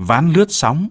ván lướt sóng.